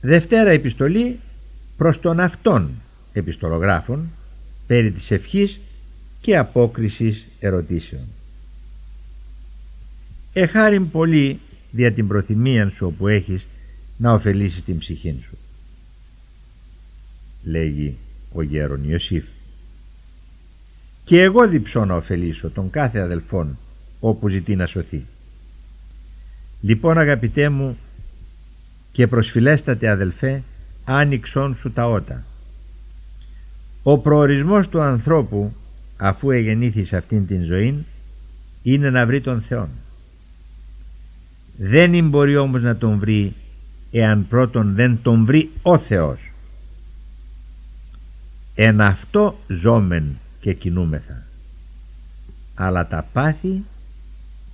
Δευτέρα επιστολή προς τον αυτόν επιστολογράφων περί της ευχής και απόκρισης ερωτήσεων. Εχάριν πολύ δια την προθυμία σου όπου έχεις να ωφελήσεις την ψυχή σου. Λέγει ο γέρον Ιωσήφ. Και εγώ διψώ να ωφελήσω τον κάθε αδελφόν όπου ζητεί να σωθεί. Λοιπόν αγαπητέ μου και προσφυλέστατε αδελφέ άνοιξον σου τα ότα. Ο προορισμός του ανθρώπου αφού εγεννήθη σε αυτήν την ζωή είναι να βρει τον Θεό. Δεν μπορεί όμως να τον βρει εάν πρώτον δεν τον βρει ο Θεός. Εν αυτό ζώμεν και κινούμεθα. Αλλά τα πάθη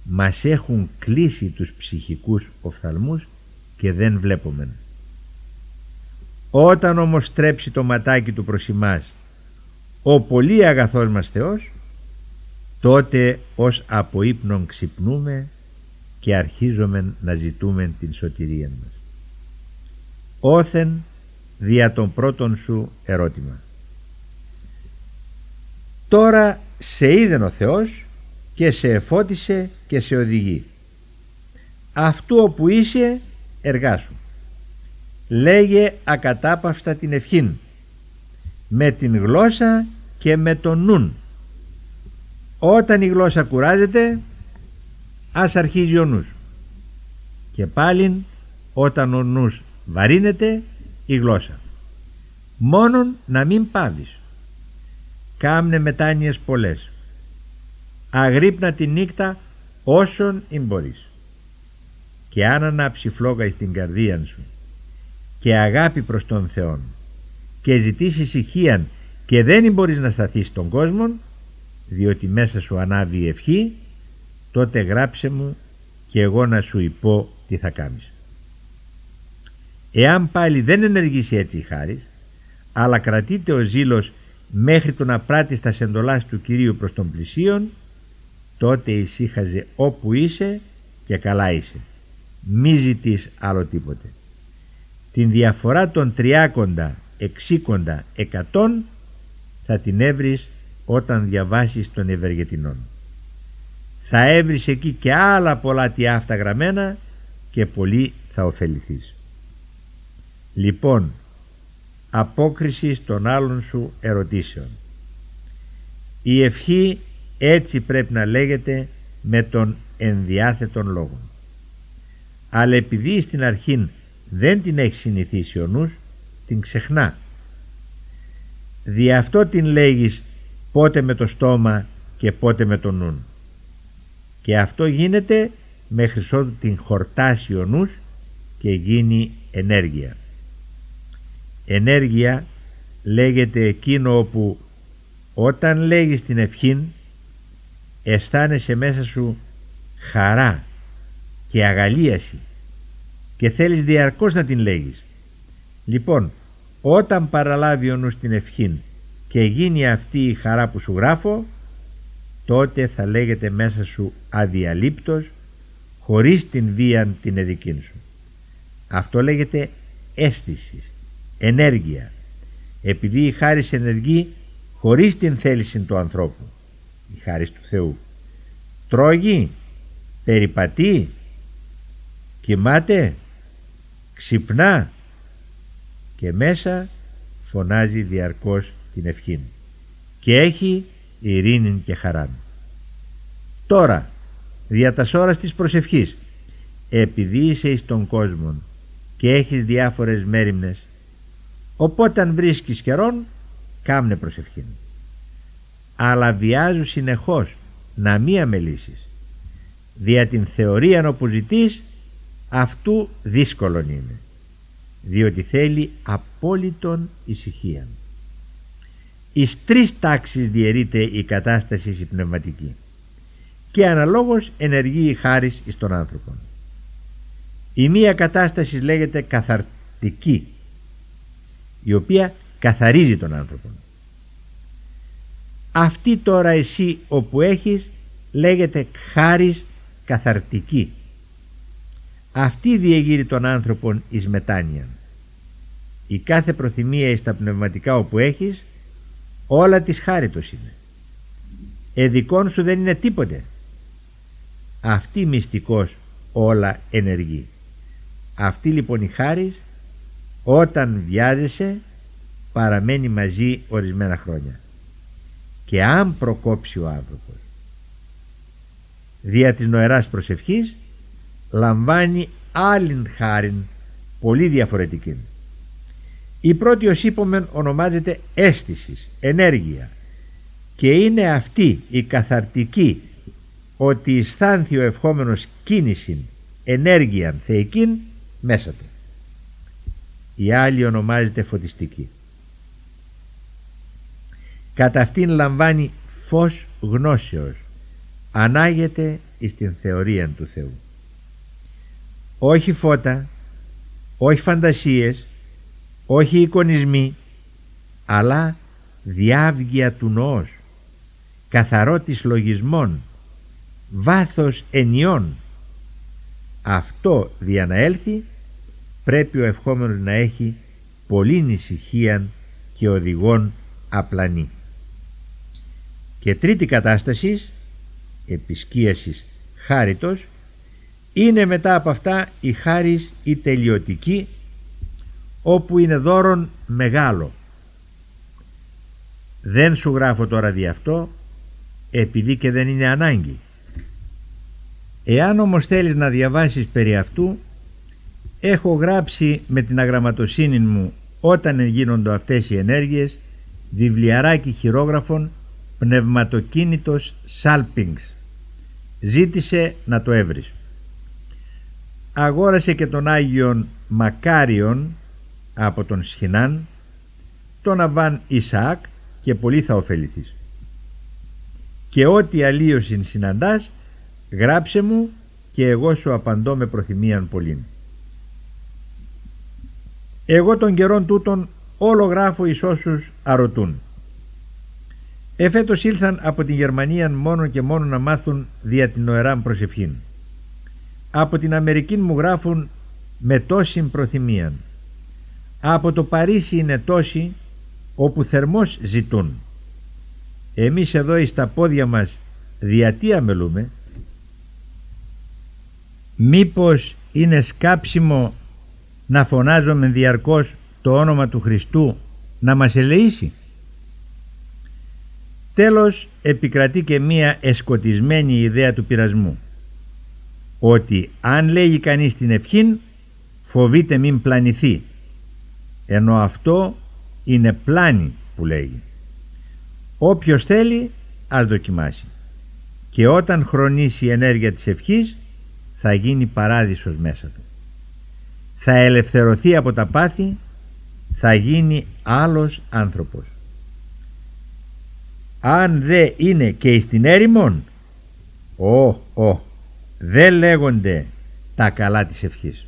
μας έχουν κλείσει τους ψυχικούς οφθαλμούς και δεν βλέπουμε. Όταν όμως στρέψει το ματάκι του προς εμάς ο πολύ αγαθός μας Θεός τότε ως από ύπνον ξυπνούμε και αρχίζουμε να ζητούμε την σωτηρία μας. Όθεν δια των πρώτων σου ερώτημα. Τώρα σε είδεν ο Θεός και σε εφώτισε και σε οδηγεί. Αυτού όπου είσαι εργάσου. Λέγε ακατάπαυστα την ευχήν με την γλώσσα και με τον νουν. Όταν η γλώσσα κουράζεται ας αρχίζει ο νους. Και πάλιν όταν ο νους βαρύνεται η γλώσσα. Μόνον να μην πάβεις. Κάμνε μετάνοιες πολλές. Αγρύπνα τη νύχτα όσον μπορείς. Και αν ανάψει φλόγα στην καρδία σου και αγάπη προς τον Θεόν και ζητήσει ησυχία και δεν μπορείς να σταθείς στον κόσμο διότι μέσα σου ανάβει η ευχή τότε γράψε μου και εγώ να σου υπώ τι θα κάνεις. Εάν πάλι δεν ενεργήσει έτσι η χάρις αλλά κρατείται ο ζήλος μέχρι το να πράττεις τα σεντολάς του Κυρίου προς τον πλησίον τότε ησύχαζε όπου είσαι και καλά είσαι. Μη ζητείς άλλο τίποτε. Την διαφορά των τριάκοντα, εξήκοντα, εκατόν θα την έβρεις όταν διαβάσεις τον Ευεργετινόν. Θα έβρεις εκεί και άλλα πολλά τι αυτά γραμμένα και πολύ θα ωφεληθείς. Λοιπόν, απόκριση των άλλων σου ερωτήσεων. Η ευχή έτσι πρέπει να λέγεται με τον ενδιάθετον λόγο. Αλλά επειδή στην αρχή δεν την έχει συνηθίσει ο νους, την ξεχνά. Δι' αυτό την λέγεις πότε με το στόμα και πότε με το νου. Και αυτό γίνεται μέχρι ότου την χορτάσει ο νους και γίνει ενέργεια. Ενέργεια λέγεται εκείνο όπου όταν λέγεις την ευχήν αισθάνεσαι μέσα σου χαρά και αγαλίασης και θέλεις διαρκώς να την λέγεις. Λοιπόν, όταν παραλάβει ο νους την ευχήν και γίνει αυτή η χαρά που σου γράφω, τότε θα λέγεται μέσα σου αδιαλείπτος, χωρίς την βία την εδικήν σου. Αυτό λέγεται αίσθηση, ενέργεια, επειδή η χάρη ενεργεί χωρίς την θέληση του ανθρώπου, η χάρη του Θεού. Τρώγει, περιπατεί, κοιμάται, ξυπνά και μέσα φωνάζει διαρκώς την ευχή και έχει ειρήνη και χαρά. Τώρα, δια τας ώρας της προσευχής, επειδή είσαι εις τον κόσμο και έχεις διάφορες μέρημνες, οπότε αν βρίσκεις καιρόν, κάμνε προσευχή. Αλλά βιάζω συνεχώς να μη αμελήσεις. Δια την θεωρία όπου ζητείς, αυτού δύσκολον είναι διότι θέλει απόλυτον ησυχία. Εις τρεις τάξεις διαιρείται η κατάσταση η πνευματική και αναλόγως ενεργεί η χάρις εις τον άνθρωπο. Η μία κατάστασης λέγεται καθαρτική η οποία καθαρίζει τον άνθρωπο. Αυτή τώρα εσύ όπου έχεις λέγεται χάρις καθαρτική αυτή διεγείρει τον άνθρωπον εις μετάνοια η κάθε προθυμία εις τα πνευματικά όπου έχεις όλα της χάριτος είναι. Εδικών σου δεν είναι τίποτε. Αυτή μυστικός όλα ενεργεί. Αυτή λοιπόν η χάρις όταν βιάζεσαι παραμένει μαζί ορισμένα χρόνια. Και αν προκόψει ο άνθρωπος δια της νοεράς προσευχής λαμβάνει άλλην χάριν πολύ διαφορετική. Η πρώτη ως είπομεν ονομάζεται αίσθησης, ενέργεια και είναι αυτή η καθαρτική ότι αισθάνθη ο ευχόμενος κίνηση, ενέργεια θεϊκήν μέσα του. Η άλλη ονομάζεται φωτιστική. Κατά αυτήν λαμβάνει φως γνώσεως, ανάγεται στην θεωρία του Θεού. Όχι φώτα, όχι φαντασίες, όχι εικονισμοί, αλλά διάβγεια του νοός, καθαρότης λογισμών, βάθος ενιών. Αυτό δια να έλθει πρέπει ο ευχόμενος να έχει πολύ ησυχία και οδηγών απλανή. Και τρίτη κατάστασης, επισκίασης χάριτος, είναι μετά από αυτά η χάρις η τελειωτική όπου είναι δώρον μεγάλο. Δεν σου γράφω τώρα δι' αυτό επειδή και δεν είναι ανάγκη. Εάν όμως θέλεις να διαβάσεις περί αυτού έχω γράψει με την αγραμματοσύνη μου όταν γίνονται αυτές οι ενέργειες βιβλιαράκι χειρόγραφων πνευματοκίνητος Σάλπινγκς ζήτησε να το έβρεις αγόρασε και τον Άγιον Μακάριον από τον Σχοινάν τον Αβάν Ισαάκ και πολύ θα ωφεληθείς. Και ό,τι αλλίωσιν συναντάς γράψε μου και εγώ σου απαντώ με προθυμίαν πολλήν. Εγώ των καιρών τούτων όλο γράφω εις όσους αρωτούν. Εφέτος ήλθαν από την Γερμανία μόνο και μόνο να μάθουν δια την οεράν προσευχήν από την Αμερική μου γράφουν με τόση προθυμία. Από το Παρίσι είναι τόσοι όπου θερμός ζητούν. Εμείς εδώ εις τα πόδια μας διατί αμελούμε; Μήπως είναι σκάψιμο να φωνάζουμε διαρκώς το όνομα του Χριστού να μας ελεήσει; Τέλος επικρατεί και μία εσκοτισμένη ιδέα του πειρασμού ότι αν λέγει κανείς την ευχήν φοβείται μην πλανηθεί. Ενώ αυτό είναι πλάνη που λέγει. Όποιος θέλει ας δοκιμάσει. Και όταν χρονίσει η ενέργεια της ευχής θα γίνει παράδεισος μέσα του. Θα ελευθερωθεί από τα πάθη θα γίνει άλλος άνθρωπος. Αν δε είναι και στην έρημον ω, ω, δεν λέγονται τα καλά της ευχής